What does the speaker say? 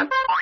三。